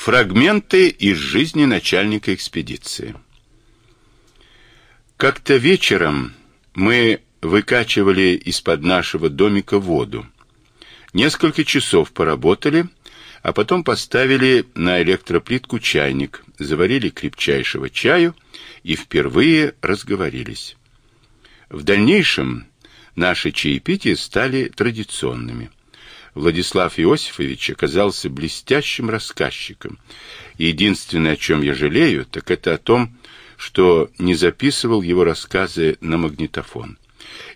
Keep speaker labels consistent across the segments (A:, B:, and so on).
A: Фрагменты из жизни начальника экспедиции. Как-то вечером мы выкачивали из-под нашего домика воду. Несколько часов поработали, а потом поставили на электроплитку чайник, заварили крепчайшего чаю и впервые разговорились. В дальнейшем наши чаепития стали традиционными. Владислав Иосифович оказался блестящим рассказчиком. Единственное, о чем я жалею, так это о том, что не записывал его рассказы на магнитофон.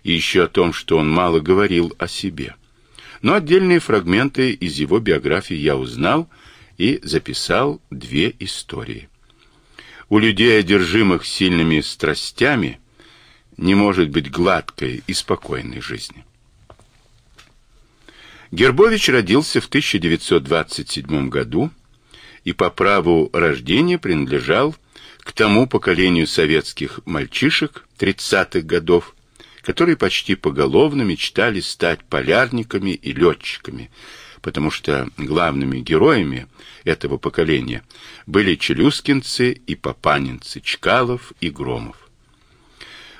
A: И еще о том, что он мало говорил о себе. Но отдельные фрагменты из его биографии я узнал и записал две истории. У людей, одержимых сильными страстями, не может быть гладкой и спокойной жизни. Гербович родился в 1927 году и по праву рождения принадлежал к тому поколению советских мальчишек 30-х годов, которые почти поголовно мечтали стать полярниками и летчиками, потому что главными героями этого поколения были челюскинцы и папанинцы, Чкалов и Громов.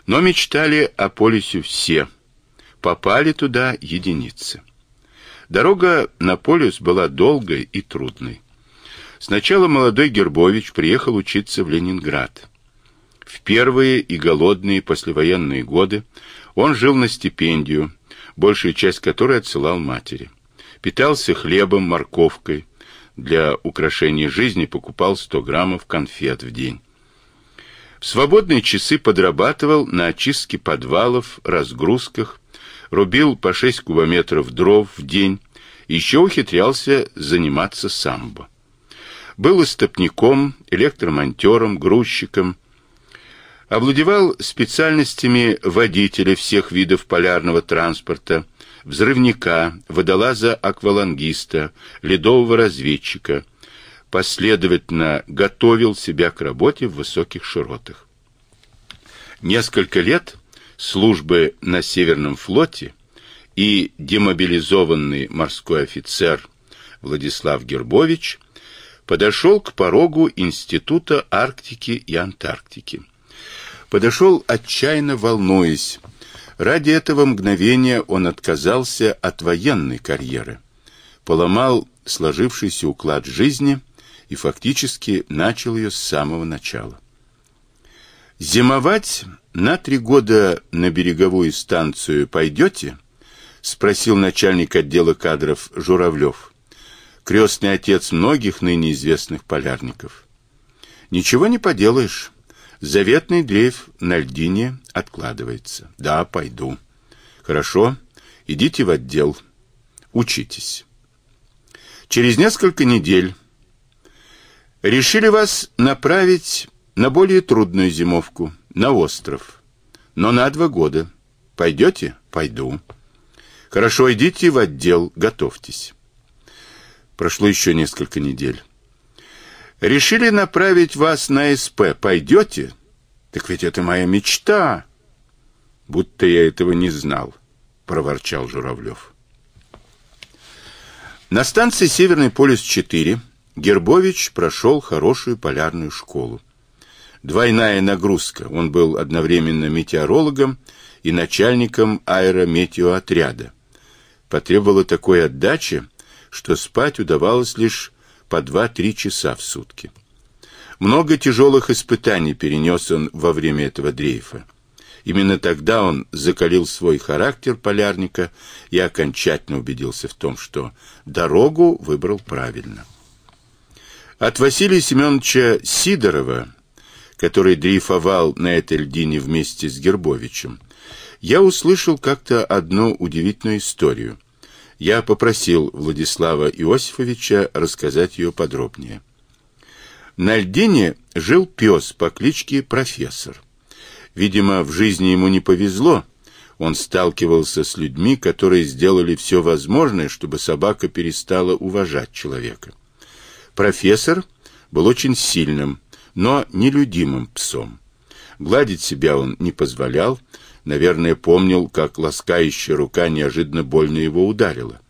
A: Но мечтали о полюсе все, попали туда единицы. Дорога на полюс была долгой и трудной. Сначала молодой Гербович приехал учиться в Ленинград. В первые и голодные послевоенные годы он жил на стипендию, большую часть которой отсылал матери. Питался хлебом, морковкой. Для украшения жизни покупал 100 граммов конфет в день. В свободные часы подрабатывал на очистке подвалов, разгрузках, рубил по 6 кубометров дров в день, еще ухитрялся заниматься самбо. Был истопником, электромонтером, грузчиком, овладевал специальностями водителя всех видов полярного транспорта, взрывника, водолаза-аквалангиста, ледового разведчика, последовательно готовил себя к работе в высоких широтах. Несколько лет службы на Северном флоте и демобилизованный морской офицер Владислав Гербович подошел к порогу Института Арктики и Антарктики. Подошел отчаянно волнуясь. Ради этого мгновения он отказался от военной карьеры, поломал сложившийся уклад жизни и фактически начал ее с самого начала. Зимовать на три года на береговую станцию пойдете? спросил начальник отдела кадров Журавлев, крестный отец многих ныне известных полярников. Ничего не поделаешь. Заветный дрейф на льдине откладывается. Да, пойду. Хорошо, идите в отдел. Учитесь. Через несколько недель решили вас направить на более трудную зимовку, на остров. Но на два года. Пойдете? Пойду. Хорошо, идите в отдел, готовьтесь. Прошло еще несколько недель. Решили направить вас на СП. Пойдете? Так ведь это моя мечта. Будто я этого не знал, проворчал Журавлев. На станции Северный полюс-4 Гербович прошел хорошую полярную школу. Двойная нагрузка. Он был одновременно метеорологом и начальником аэрометеоотряда. Потребовало такой отдачи, что спать удавалось лишь по 2-3 часа в сутки. Много тяжелых испытаний перенес он во время этого дрейфа. Именно тогда он закалил свой характер полярника и окончательно убедился в том, что дорогу выбрал правильно. От Василия Семеновича Сидорова который дрейфовал на этой льдине вместе с Гербовичем, я услышал как-то одну удивительную историю. Я попросил Владислава Иосифовича рассказать ее подробнее. На льдине жил пес по кличке Профессор. Видимо, в жизни ему не повезло. Он сталкивался с людьми, которые сделали все возможное, чтобы собака перестала уважать человека. Профессор был очень сильным, но нелюдимым псом. Гладить себя он не позволял, наверное, помнил, как ласкающая рука неожиданно больно его ударила.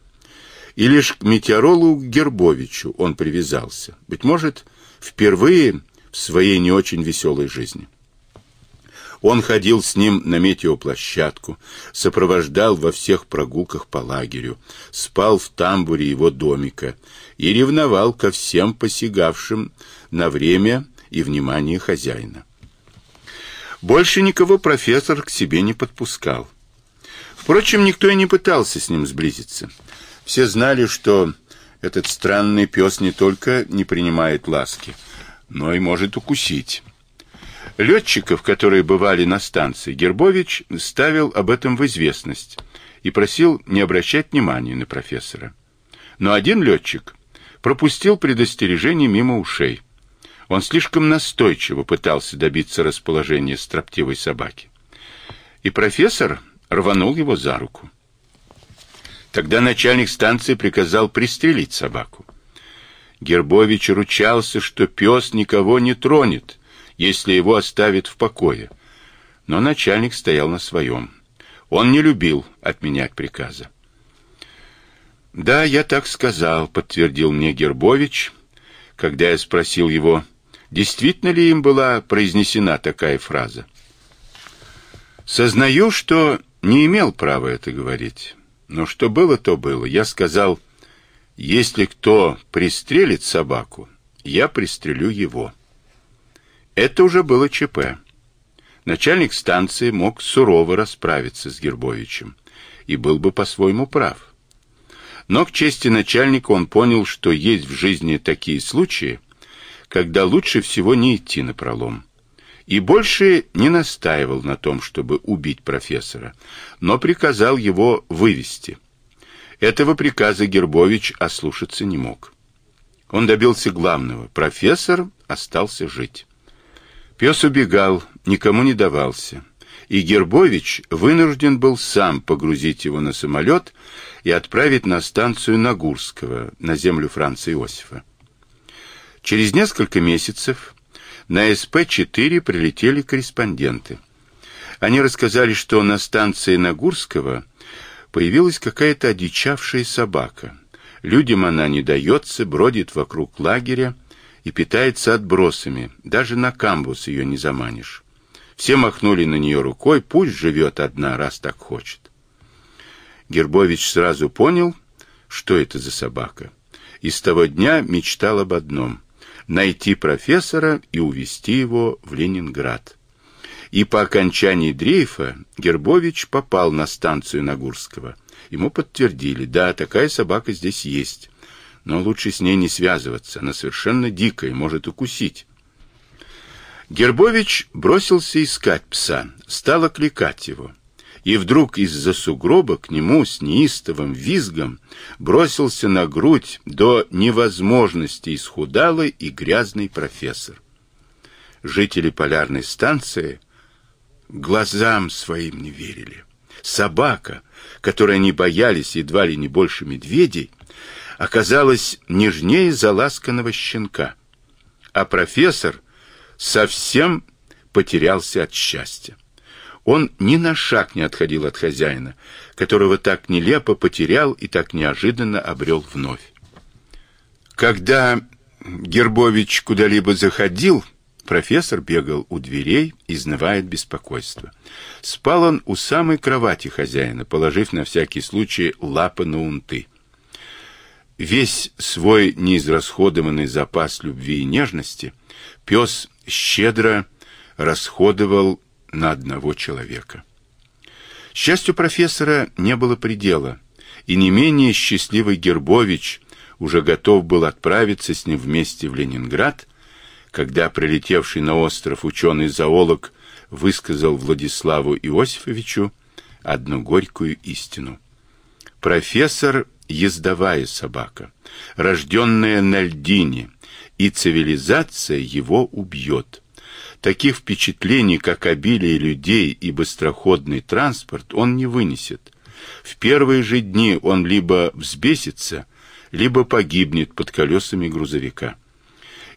A: И лишь к метеорологу Гербовичу он привязался. Быть может, впервые в своей не очень веселой жизни. Он ходил с ним на метеоплощадку, сопровождал во всех прогулках по лагерю, спал в тамбуре его домика и ревновал ко всем посягавшим на время и внимание хозяина. Больше никого профессор к себе не подпускал. Впрочем, никто и не пытался с ним сблизиться. Все знали, что этот странный пес не только не принимает ласки, но и может укусить. Летчиков, которые бывали на станции, Гербович ставил об этом в известность и просил не обращать внимания на профессора. Но один летчик пропустил предостережение мимо ушей. Он слишком настойчиво пытался добиться расположения строптивой собаки. И профессор рванул его за руку. Тогда начальник станции приказал пристрелить собаку. Гербович ручался, что пес никого не тронет, если его оставят в покое. Но начальник стоял на своем. Он не любил отменять приказа. «Да, я так сказал», — подтвердил мне Гербович, когда я спросил его, действительно ли им была произнесена такая фраза. «Сознаю, что не имел права это говорить, но что было, то было. Я сказал, если кто пристрелит собаку, я пристрелю его». Это уже было ЧП. Начальник станции мог сурово расправиться с Гербовичем и был бы по-своему прав. Но к чести начальника он понял, что есть в жизни такие случаи, когда лучше всего не идти на пролом. И больше не настаивал на том, чтобы убить профессора, но приказал его вывести. Этого приказа Гербович ослушаться не мог. Он добился главного. Профессор остался жить. Пес убегал, никому не давался и Гербович вынужден был сам погрузить его на самолет и отправить на станцию Нагурского, на землю Франца Иосифа. Через несколько месяцев на СП-4 прилетели корреспонденты. Они рассказали, что на станции Нагурского появилась какая-то одичавшая собака. Людям она не дается, бродит вокруг лагеря и питается отбросами, даже на камбус ее не заманишь. Все махнули на нее рукой, пусть живет одна, раз так хочет. Гербович сразу понял, что это за собака. И с того дня мечтал об одном — найти профессора и увезти его в Ленинград. И по окончании дрейфа Гербович попал на станцию Нагурского. Ему подтвердили, да, такая собака здесь есть. Но лучше с ней не связываться, она совершенно дикая, может укусить. Гербович бросился искать пса, стал окликать его. И вдруг из-за сугроба к нему с неистовым визгом бросился на грудь до невозможности исхудалый и грязный профессор. Жители полярной станции глазам своим не верили. Собака, которой они боялись едва ли не больше медведей, оказалась нежнее заласканного щенка. А профессор совсем потерялся от счастья. Он ни на шаг не отходил от хозяина, которого так нелепо потерял и так неожиданно обрел вновь. Когда Гербович куда-либо заходил, профессор бегал у дверей, изнывая от беспокойства. Спал он у самой кровати хозяина, положив на всякий случай лапы на унты. Весь свой неизрасходованный запас любви и нежности пес щедро расходовал на одного человека. Счастью профессора не было предела, и не менее счастливый Гербович уже готов был отправиться с ним вместе в Ленинград, когда прилетевший на остров ученый-зоолог высказал Владиславу Иосифовичу одну горькую истину. Профессор — ездовая собака, рожденная на льдине, и цивилизация его убьет. Таких впечатлений, как обилие людей и быстроходный транспорт, он не вынесет. В первые же дни он либо взбесится, либо погибнет под колесами грузовика.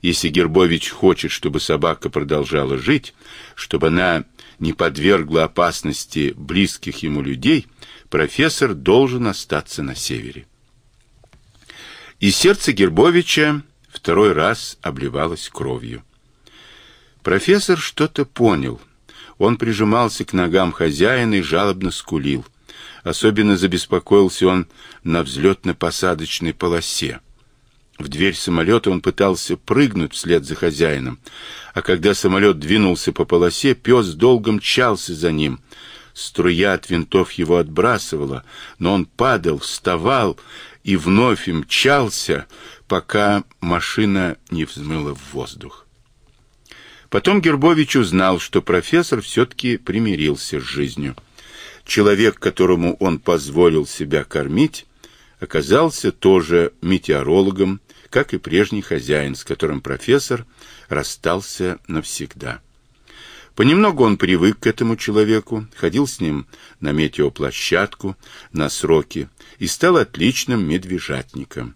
A: Если Гербович хочет, чтобы собака продолжала жить, чтобы она не подвергла опасности близких ему людей, профессор должен остаться на севере. И сердце Гербовича второй раз обливалось кровью. Профессор что-то понял. Он прижимался к ногам хозяина и жалобно скулил. Особенно забеспокоился он на взлетно-посадочной полосе. В дверь самолета он пытался прыгнуть вслед за хозяином, а когда самолет двинулся по полосе, пес долго мчался за ним. Струя от винтов его отбрасывала, но он падал, вставал и вновь мчался, пока машина не взмыла в воздух. Потом Гербович узнал, что профессор все-таки примирился с жизнью. Человек, которому он позволил себя кормить, оказался тоже метеорологом, как и прежний хозяин, с которым профессор расстался навсегда. Понемногу он привык к этому человеку, ходил с ним на метеоплощадку, на сроки и стал отличным медвежатником.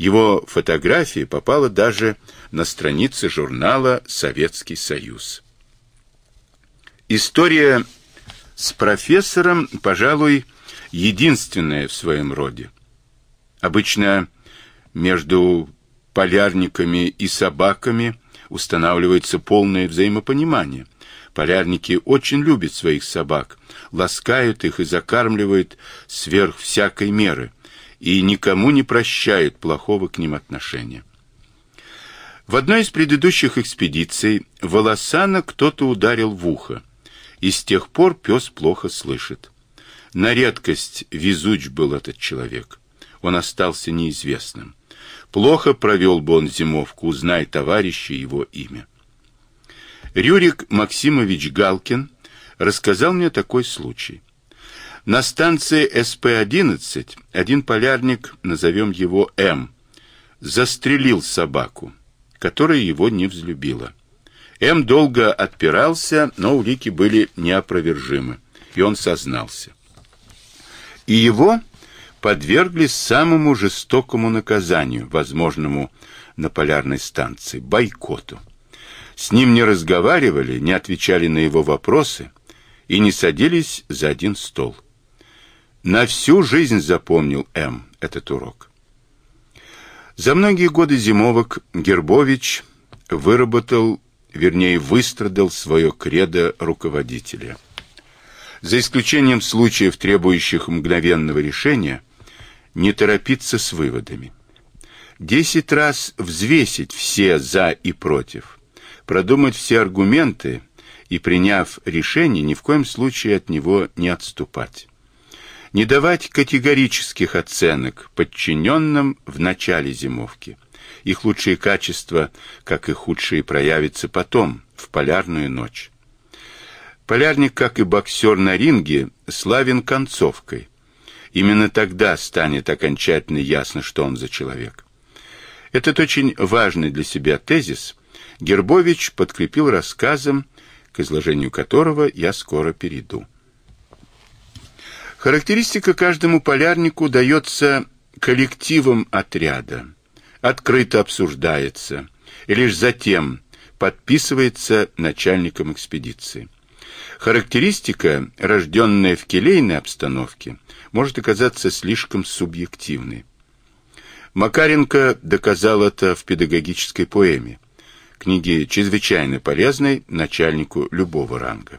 A: Его фотография попала даже на страницы журнала «Советский Союз». История с профессором, пожалуй, единственная в своем роде. Обычно между полярниками и собаками устанавливается полное взаимопонимание. Полярники очень любят своих собак, ласкают их и закармливают сверх всякой меры, и никому не прощают плохого к ним отношения. В одной из предыдущих экспедиций Волосана кто-то ударил в ухо, и с тех пор пес плохо слышит. На редкость везуч был этот человек. Он остался неизвестным. Плохо провел бы он зимовку, узнай товарища его имя. Рюрик Максимович Галкин рассказал мне такой случай. На станции СП-11 один полярник, назовем его М, застрелил собаку, которая его не взлюбила. М долго отпирался, но улики были неопровержимы, и он сознался. И его подвергли самому жестокому наказанию, возможному на полярной станции бойкоту. С ним не разговаривали, не отвечали на его вопросы и не садились за один стол. На всю жизнь запомнил М этот урок. За многие годы зимовок Гербович выработал, вернее, выстрадал свое кредо руководителя. За исключением случаев, требующих мгновенного решения, не торопиться с выводами. Десять раз взвесить все «за» и «против», продумать все аргументы и, приняв решение, ни в коем случае от него не отступать. Не давать категорических оценок подчиненным в начале зимовки. Их лучшие качества, как и худшие, проявятся потом, в полярную ночь. Полярник, как и боксер на ринге, славен концовкой. Именно тогда станет окончательно ясно, что он за человек. Этот очень важный для себя тезис Гербович подкрепил рассказом, к изложению которого я скоро перейду. Характеристика каждому полярнику дается коллективом отряда, открыто обсуждается и лишь затем подписывается начальником экспедиции. Характеристика, рожденная в келейной обстановке, может оказаться слишком субъективной. Макаренко доказал это в педагогической поэме, книге чрезвычайно полезной начальнику любого ранга.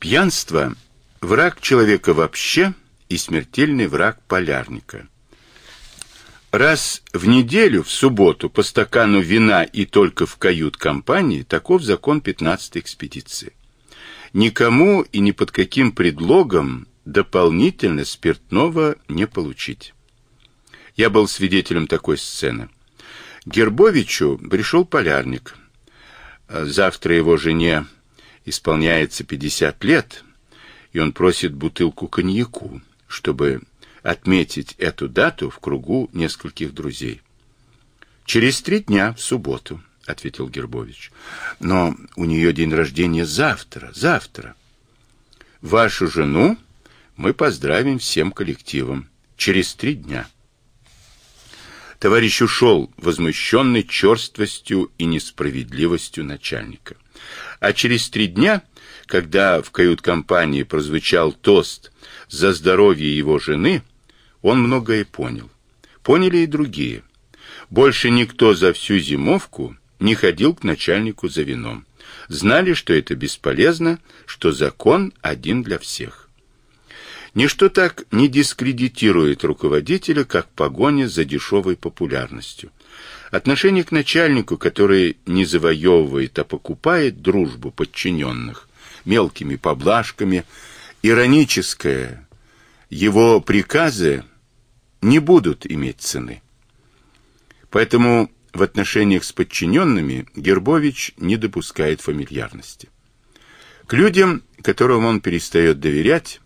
A: Пьянство – враг человека вообще и смертельный враг полярника. Раз в неделю, в субботу, по стакану вина и только в кают-компании, таков закон 15-й экспедиции. Никому и ни под каким предлогом дополнительно спиртного не получить. Я был свидетелем такой сцены. Гербовичу пришел полярник. Завтра его жене исполняется 50 лет, и он просит бутылку коньяку, чтобы отметить эту дату в кругу нескольких друзей. «Через три дня, в субботу», — ответил Гербович. «Но у нее день рождения завтра, завтра». «Вашу жену мы поздравим всем коллективом. Через три дня. Товарищ ушел, возмущенный черствостью и несправедливостью начальника. А через три дня, когда в кают-компании прозвучал тост за здоровье его жены, он многое понял. поняли и другие. Больше никто за всю зимовку не ходил к начальнику за вином. Знали, что это бесполезно, что закон один для всех. Ничто так не дискредитирует руководителя, как погоня за дешевой популярностью. Отношение к начальнику, который не завоевывает, а покупает дружбу подчиненных мелкими поблажками, ироническое, его приказы не будут иметь цены. Поэтому в отношениях с подчиненными Гербович не допускает фамильярности. К людям, которым он перестает доверять,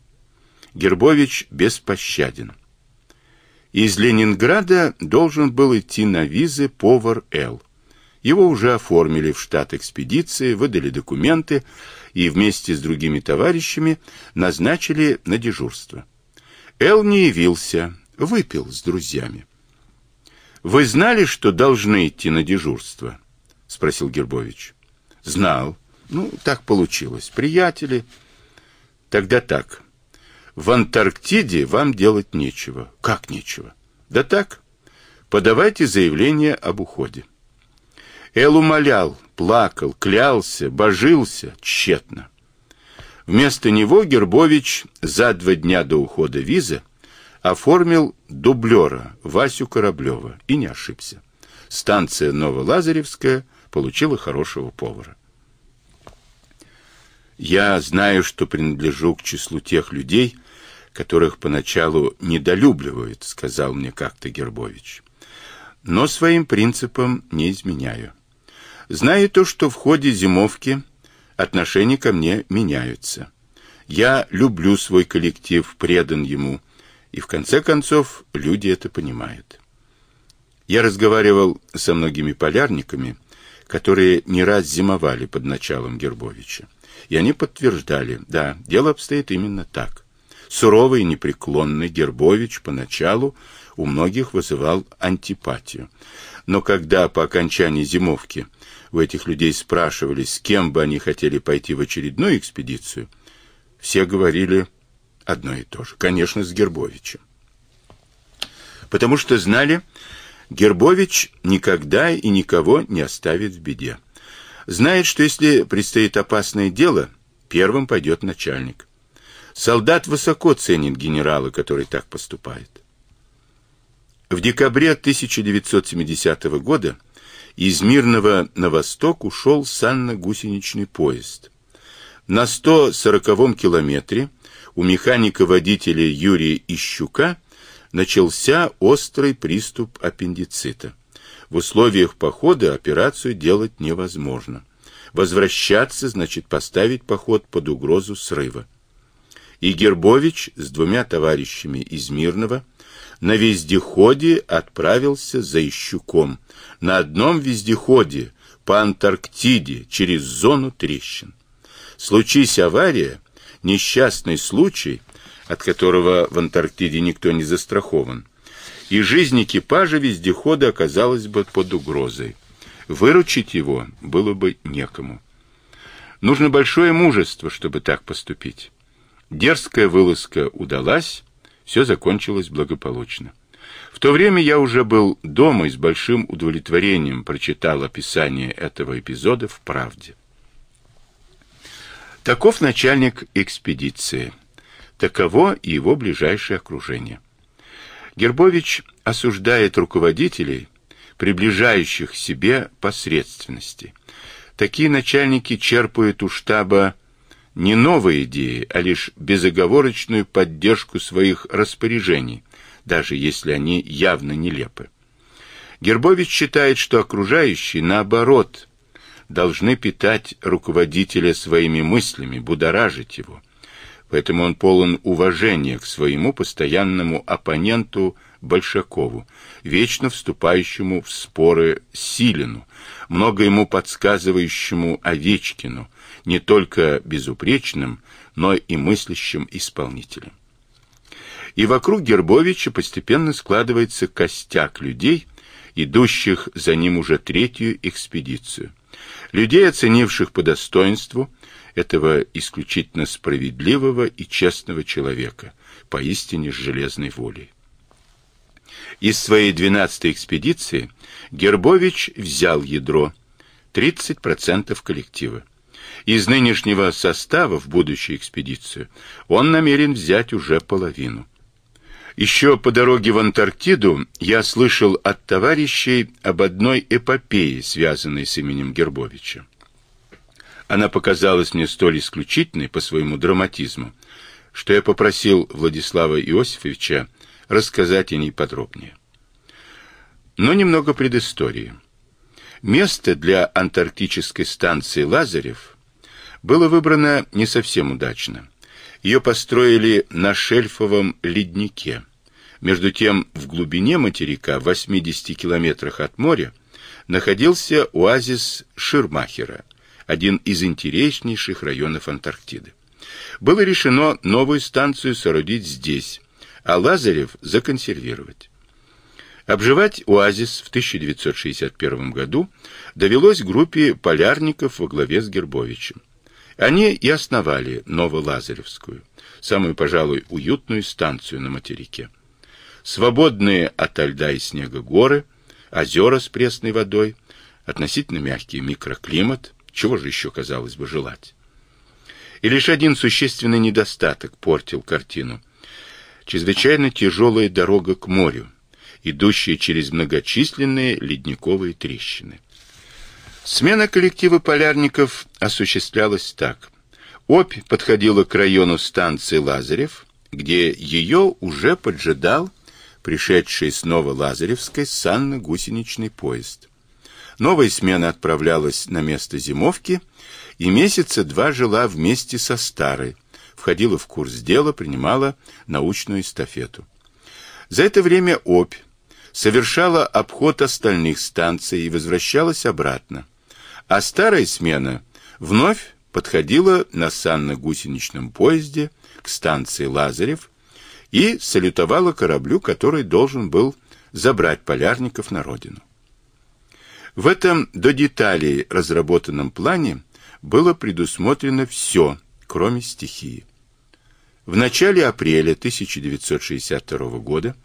A: Гербович беспощаден. Из Ленинграда должен был идти на визы повар Л. Его уже оформили в штат экспедиции, выдали документы и вместе с другими товарищами назначили на дежурство. Эл не явился, выпил с друзьями. Вы знали, что должны идти на дежурство? спросил Гербович. Знал. Ну, так получилось. Приятели. Тогда так. В Антарктиде вам делать нечего. Как нечего? Да так. Подавайте заявление об уходе. Эл умолял, плакал, клялся, божился тщетно. Вместо него Гербович за два дня до ухода визы оформил дублера Васю Кораблева и не ошибся. Станция Новолазаревская получила хорошего повара. Я знаю, что принадлежу к числу тех людей, которых поначалу недолюбливают, сказал мне как-то Гербович. Но своим принципам не изменяю. Знаю то, что в ходе зимовки отношения ко мне меняются. Я люблю свой коллектив, предан ему, и в конце концов люди это понимают. Я разговаривал со многими полярниками, которые не раз зимовали под началом Гербовича. И они подтверждали, да, дело обстоит именно так. Суровый и непреклонный Гербович поначалу у многих вызывал антипатию. Но когда по окончании зимовки у этих людей спрашивали, с кем бы они хотели пойти в очередную экспедицию, все говорили одно и то же. Конечно, с Гербовичем. Потому что знали, Гербович никогда и никого не оставит в беде. Знает, что если предстоит опасное дело, первым пойдет начальник. Солдат высоко ценит генерала, который так поступает. В декабре 1970 года из Мирного на восток ушел санно-гусеничный поезд. На 140-м километре у механика-водителя Юрия Ищука начался острый приступ аппендицита. В условиях похода операцию делать невозможно. Возвращаться значит поставить поход под угрозу срыва и Гербович с двумя товарищами из Мирного на вездеходе отправился за Ищуком. На одном вездеходе по Антарктиде через зону трещин. Случись авария, несчастный случай, от которого в Антарктиде никто не застрахован, и жизнь экипажа вездехода оказалась бы под угрозой. Выручить его было бы некому. Нужно большое мужество, чтобы так поступить. Дерзкая вылазка удалась, все закончилось благополучно. В то время я уже был дома и с большим удовлетворением прочитал описание этого эпизода в «Правде». Таков начальник экспедиции. Таково и его ближайшее окружение. Гербович осуждает руководителей, приближающих к себе посредственности. Такие начальники черпают у штаба не новые идеи, а лишь безоговорочную поддержку своих распоряжений, даже если они явно нелепы. Гербович считает, что окружающие, наоборот, должны питать руководителя своими мыслями, будоражить его. Поэтому он полон уважения к своему постоянному оппоненту Большакову, вечно вступающему в споры Силину, много ему подсказывающему Овечкину, не только безупречным, но и мыслящим исполнителем. И вокруг Гербовича постепенно складывается костяк людей, идущих за ним уже третью экспедицию. Людей, оценивших по достоинству этого исключительно справедливого и честного человека, поистине с железной волей. Из своей 12-й экспедиции Гербович взял ядро, 30% коллектива. Из нынешнего состава в будущую экспедицию он намерен взять уже половину. Еще по дороге в Антарктиду я слышал от товарищей об одной эпопее, связанной с именем Гербовича. Она показалась мне столь исключительной по своему драматизму, что я попросил Владислава Иосифовича рассказать о ней подробнее. Но немного предыстории. Место для антарктической станции Лазарев было выбрано не совсем удачно. Ее построили на шельфовом леднике. Между тем, в глубине материка, в 80 километрах от моря, находился оазис Ширмахера, один из интереснейших районов Антарктиды. Было решено новую станцию соорудить здесь, а Лазарев законсервировать. Обживать оазис в 1961 году довелось группе полярников во главе с Гербовичем. Они и основали Новолазаревскую, самую, пожалуй, уютную станцию на материке свободные от льда и снега горы, озера с пресной водой, относительно мягкий микроклимат, чего же еще, казалось бы, желать. И лишь один существенный недостаток портил картину. Чрезвычайно тяжелая дорога к морю, идущая через многочисленные ледниковые трещины. Смена коллектива полярников осуществлялась так. Обь подходила к району станции Лазарев, где ее уже поджидал пришедший с Новолазаревской санно-гусеничный поезд. Новая смена отправлялась на место зимовки и месяца два жила вместе со старой, входила в курс дела, принимала научную эстафету. За это время Обь совершала обход остальных станций и возвращалась обратно, а старая смена вновь подходила на санно-гусеничном поезде к станции Лазарев и салютовала кораблю, который должен был забрать полярников на родину. В этом до деталей разработанном плане было предусмотрено все, кроме стихии. В начале апреля 1962 года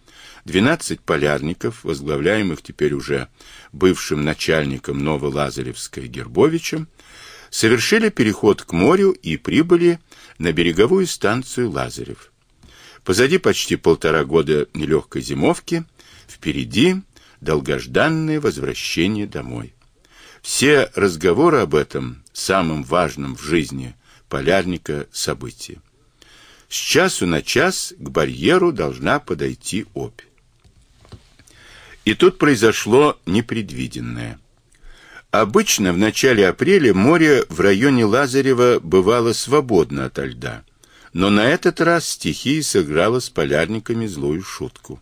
A: 12 полярников, возглавляемых теперь уже бывшим начальником Новолазаревской Гербовичем, совершили переход к морю и прибыли на береговую станцию Лазарев. Позади почти полтора года нелегкой зимовки, впереди долгожданное возвращение домой. Все разговоры об этом, самым важном в жизни полярника событии. С часу на час к барьеру должна подойти Обь. И тут произошло непредвиденное. Обычно в начале апреля море в районе Лазарева бывало свободно ото льда но на этот раз стихия сыграла с полярниками злую шутку.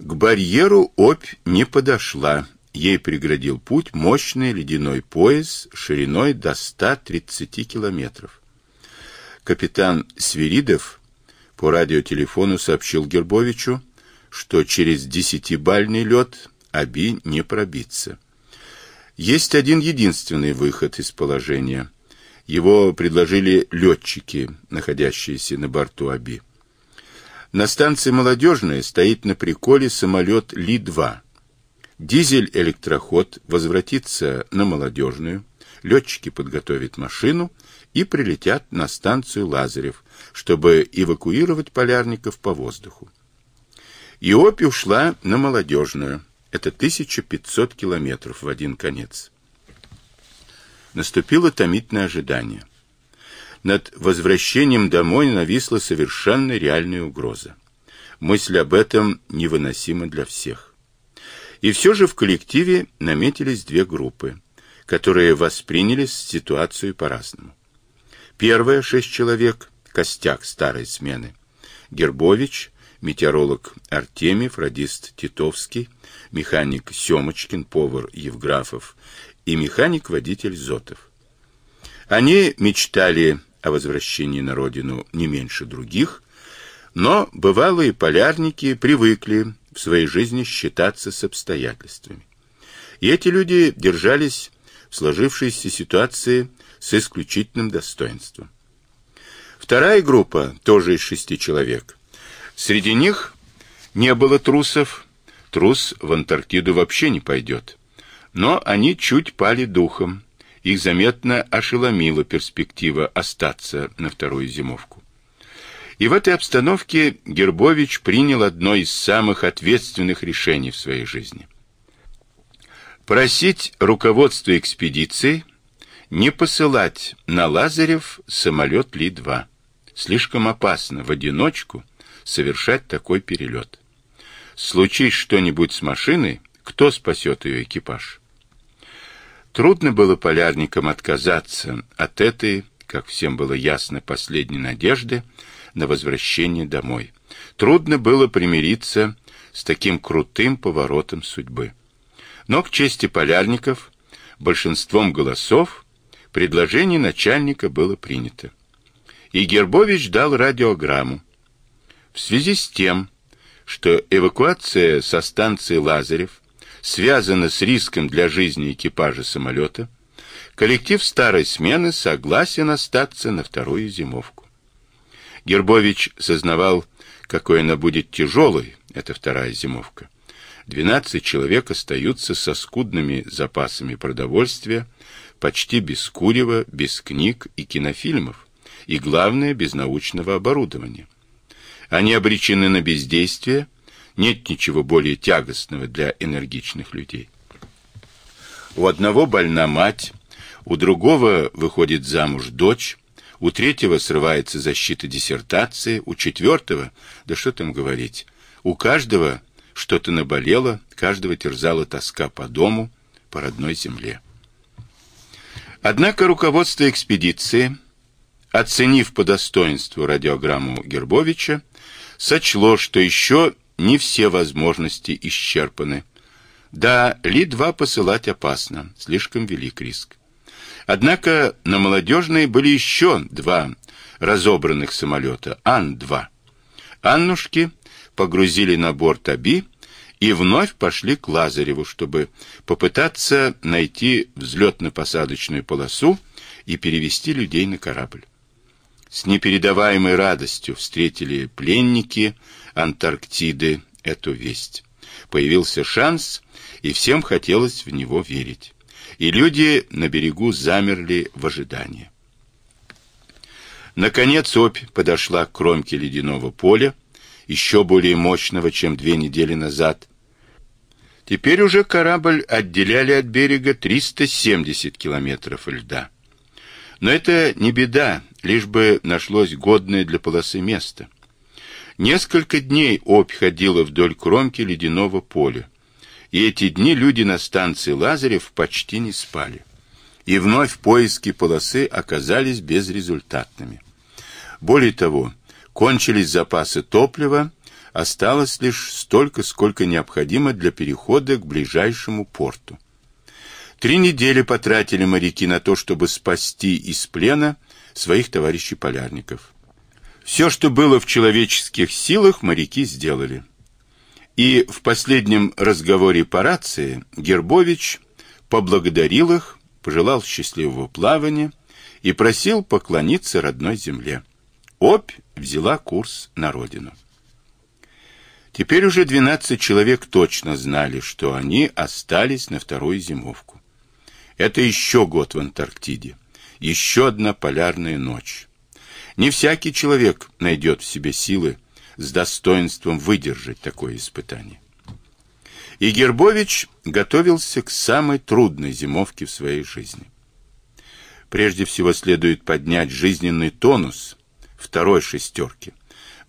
A: К барьеру Обь не подошла. Ей преградил путь мощный ледяной пояс шириной до 130 километров. Капитан Свиридов по радиотелефону сообщил Гербовичу, что через десятибальный лед Аби не пробиться. Есть один единственный выход из положения – его предложили летчики, находящиеся на борту Аби. На станции «Молодежная» стоит на приколе самолет Ли-2. Дизель-электроход возвратится на «Молодежную», летчики подготовят машину и прилетят на станцию Лазарев, чтобы эвакуировать полярников по воздуху. Иопи ушла на «Молодежную». Это 1500 километров в один конец. Наступило томительное ожидание. Над возвращением домой нависла совершенно реальная угроза. Мысль об этом невыносима для всех. И все же в коллективе наметились две группы, которые восприняли ситуацию по-разному. Первая, шесть человек, костяк старой смены. Гербович, метеоролог Артемьев, радист Титовский, механик Семочкин, повар Евграфов и механик-водитель Зотов. Они мечтали о возвращении на родину не меньше других, но бывалые полярники привыкли в своей жизни считаться с обстоятельствами. И эти люди держались в сложившейся ситуации с исключительным достоинством. Вторая группа, тоже из шести человек. Среди них не было трусов, трус в Антарктиду вообще не пойдет. Но они чуть пали духом. Их заметно ошеломила перспектива остаться на вторую зимовку. И в этой обстановке Гербович принял одно из самых ответственных решений в своей жизни. Просить руководство экспедиции не посылать на Лазарев самолет Ли-2. Слишком опасно в одиночку совершать такой перелет. Случись что-нибудь с машиной, кто спасет ее экипаж? Трудно было полярникам отказаться от этой, как всем было ясно, последней надежды на возвращение домой. Трудно было примириться с таким крутым поворотом судьбы. Но к чести полярников, большинством голосов, предложение начальника было принято. И Гербович дал радиограмму. В связи с тем, что эвакуация со станции Лазарев связана с риском для жизни экипажа самолета, коллектив старой смены согласен остаться на вторую зимовку. Гербович сознавал, какой она будет тяжелой, эта вторая зимовка. 12 человек остаются со скудными запасами продовольствия, почти без курева, без книг и кинофильмов, и, главное, без научного оборудования. Они обречены на бездействие, нет ничего более тягостного для энергичных людей. У одного больна мать, у другого выходит замуж дочь, у третьего срывается защита диссертации, у четвертого, да что там говорить, у каждого что-то наболело, каждого терзала тоска по дому, по родной земле. Однако руководство экспедиции, оценив по достоинству радиограмму Гербовича, сочло, что еще не все возможности исчерпаны. Да, Ли-2 посылать опасно, слишком велик риск. Однако на молодежной были еще два разобранных самолета Ан-2. Аннушки погрузили на борт Аби и вновь пошли к Лазареву, чтобы попытаться найти взлетно-посадочную полосу и перевести людей на корабль. С непередаваемой радостью встретили пленники Антарктиды эту весть. Появился шанс, и всем хотелось в него верить. И люди на берегу замерли в ожидании. Наконец опь подошла к кромке ледяного поля, еще более мощного, чем две недели назад. Теперь уже корабль отделяли от берега 370 километров льда. Но это не беда, лишь бы нашлось годное для полосы место. Несколько дней опь ходила вдоль кромки ледяного поля. И эти дни люди на станции Лазарев почти не спали. И вновь поиски полосы оказались безрезультатными. Более того, кончились запасы топлива, осталось лишь столько, сколько необходимо для перехода к ближайшему порту. Три недели потратили моряки на то, чтобы спасти из плена своих товарищей-полярников. Все, что было в человеческих силах, моряки сделали. И в последнем разговоре по рации Гербович поблагодарил их, пожелал счастливого плавания и просил поклониться родной земле. Обь взяла курс на родину. Теперь уже 12 человек точно знали, что они остались на вторую зимовку. Это еще год в Антарктиде, еще одна полярная ночь. Не всякий человек найдет в себе силы с достоинством выдержать такое испытание. И Гербович готовился к самой трудной зимовке в своей жизни. Прежде всего следует поднять жизненный тонус второй шестерки,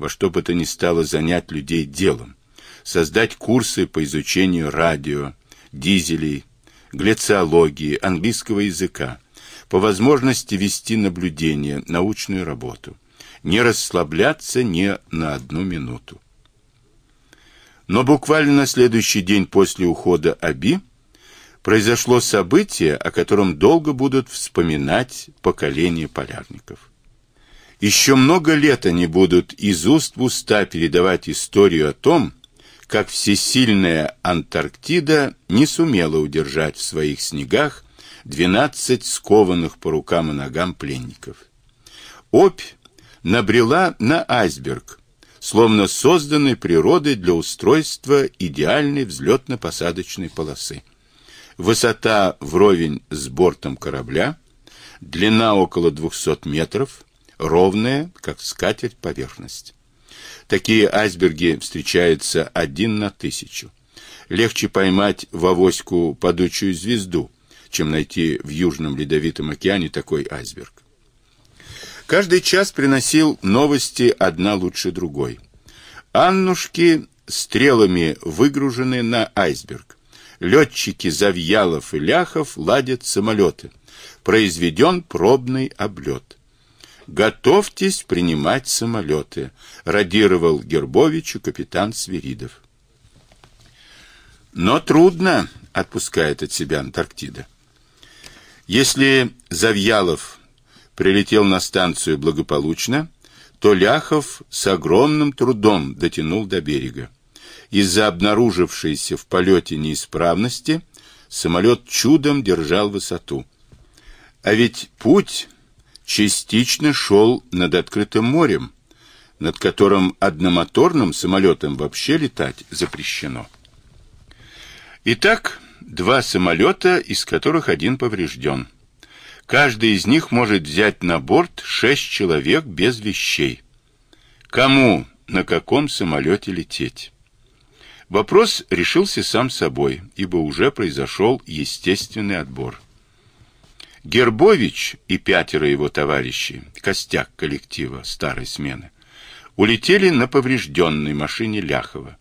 A: во что бы то ни стало занять людей делом, создать курсы по изучению радио, дизелей, глициологии, английского языка, по возможности вести наблюдение, научную работу, не расслабляться ни на одну минуту. Но буквально на следующий день после ухода Аби произошло событие, о котором долго будут вспоминать поколения полярников. Еще много лет они будут из уст в уста передавать историю о том, как всесильная Антарктида не сумела удержать в своих снегах 12 скованных по рукам и ногам пленников. Опь набрела на айсберг, словно созданный природой для устройства идеальной взлетно-посадочной полосы. Высота вровень с бортом корабля, длина около 200 метров, ровная, как скатерть, поверхность. Такие айсберги встречаются один на тысячу. Легче поймать в авоську падучую звезду, чем найти в Южном Ледовитом океане такой айсберг. Каждый час приносил новости одна лучше другой. Аннушки стрелами выгружены на айсберг. Летчики Завьялов и Ляхов ладят самолеты. Произведен пробный облет. «Готовьтесь принимать самолеты», — радировал Гербовичу капитан Свиридов. Но трудно, отпускает от себя Антарктида. Если Завьялов прилетел на станцию благополучно, то Ляхов с огромным трудом дотянул до берега. Из-за обнаружившейся в полете неисправности самолет чудом держал высоту. А ведь путь частично шел над открытым морем, над которым одномоторным самолетом вообще летать запрещено. Итак, два самолета, из которых один поврежден. Каждый из них может взять на борт шесть человек без вещей. Кому на каком самолете лететь? Вопрос решился сам собой, ибо уже произошел естественный отбор. Гербович и пятеро его товарищей, костяк коллектива старой смены, улетели на поврежденной машине Ляхова.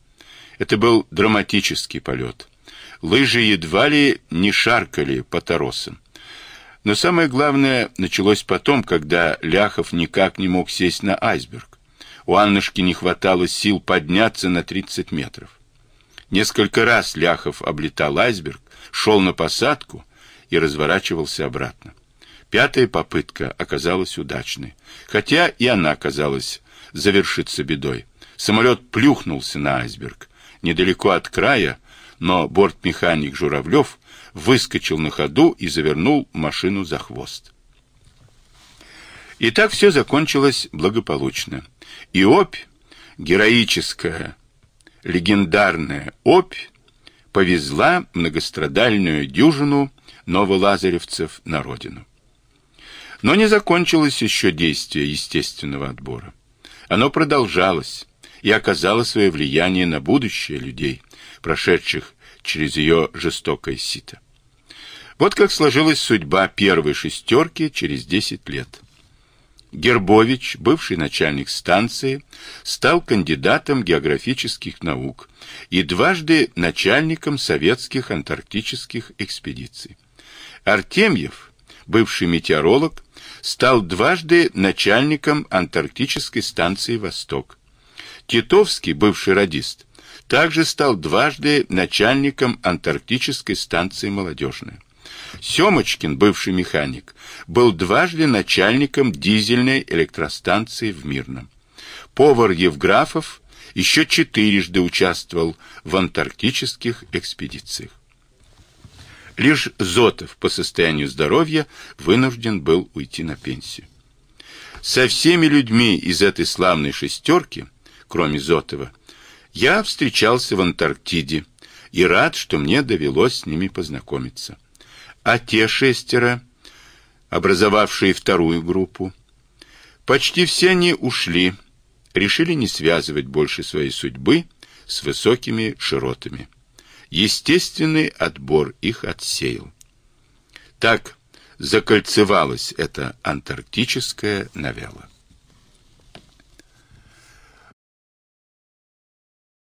A: Это был драматический полет. Лыжи едва ли не шаркали по торосам. Но самое главное началось потом, когда Ляхов никак не мог сесть на айсберг. У Аннушки не хватало сил подняться на 30 метров. Несколько раз Ляхов облетал айсберг, шел на посадку и разворачивался обратно. Пятая попытка оказалась удачной, хотя и она, казалась, завершится бедой. Самолет плюхнулся на айсберг. Недалеко от края, но бортмеханик Журавлев выскочил на ходу и завернул машину за хвост. И так все закончилось благополучно. И опь, героическая, легендарная опь, повезла многострадальную дюжину новолазаревцев на родину. Но не закончилось еще действие естественного отбора. Оно продолжалось и оказало свое влияние на будущее людей, прошедших через ее жестокое сито. Вот как сложилась судьба первой шестерки через 10 лет. Гербович, бывший начальник станции, стал кандидатом географических наук и дважды начальником советских антарктических экспедиций. Артемьев, бывший метеоролог, стал дважды начальником антарктической станции «Восток». Титовский, бывший радист, также стал дважды начальником антарктической станции «Молодежная». Семочкин, бывший механик, был дважды начальником дизельной электростанции в Мирном. Повар Евграфов еще четырежды участвовал в антарктических экспедициях. Лишь Зотов по состоянию здоровья вынужден был уйти на пенсию. Со всеми людьми из этой славной шестерки, кроме Зотова, я встречался в Антарктиде и рад, что мне довелось с ними познакомиться. А те шестеро, образовавшие вторую группу, почти все они ушли, решили не связывать больше своей судьбы с высокими широтами. Естественный отбор их отсеял. Так закольцевалась эта антарктическая новелла.